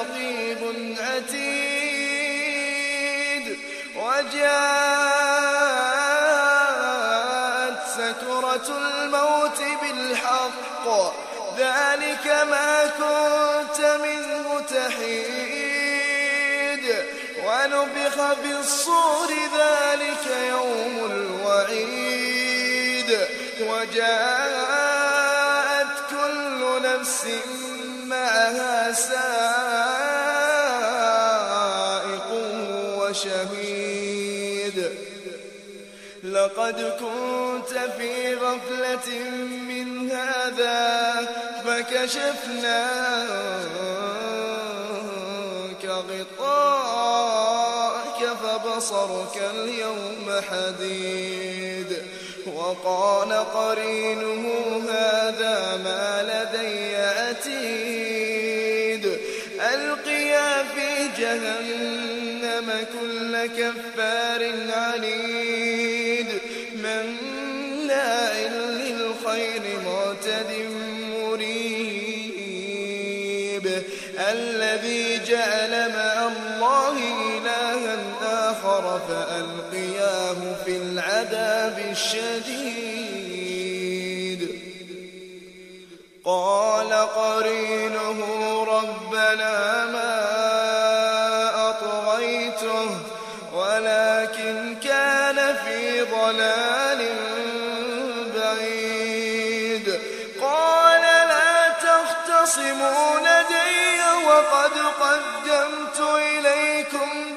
رقيب عتيد وجاءت سكرة الموت بالحق. ذلك ما كنت منه تحيد. ونبخ في الصور ذلك يوم الوعيد. وجاءت كل نفس معها سائق وشهيد. لقد كنت في غفلة من هذا فكشفنا غطاءك فبصرك اليوم حديد. وقال قرينه هذا ما لدي عتيد. ألقيا في جهنم كل كفار عنيد مناع للخير معتد مريب الذي جعل مع الله إلها آخر فألقياه في العذاب الشديد قال قرينه ربنا في ضلال بعيد. قال لا تختصموا لدي وقد قدمت إليكم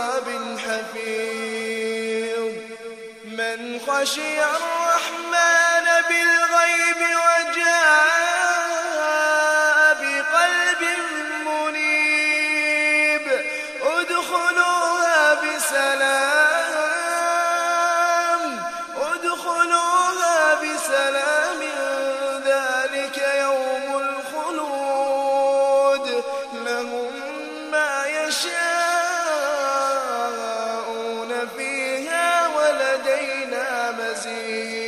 خشي الرحمن بالغيب وجاء يشاءون فيها ولدينا مزيد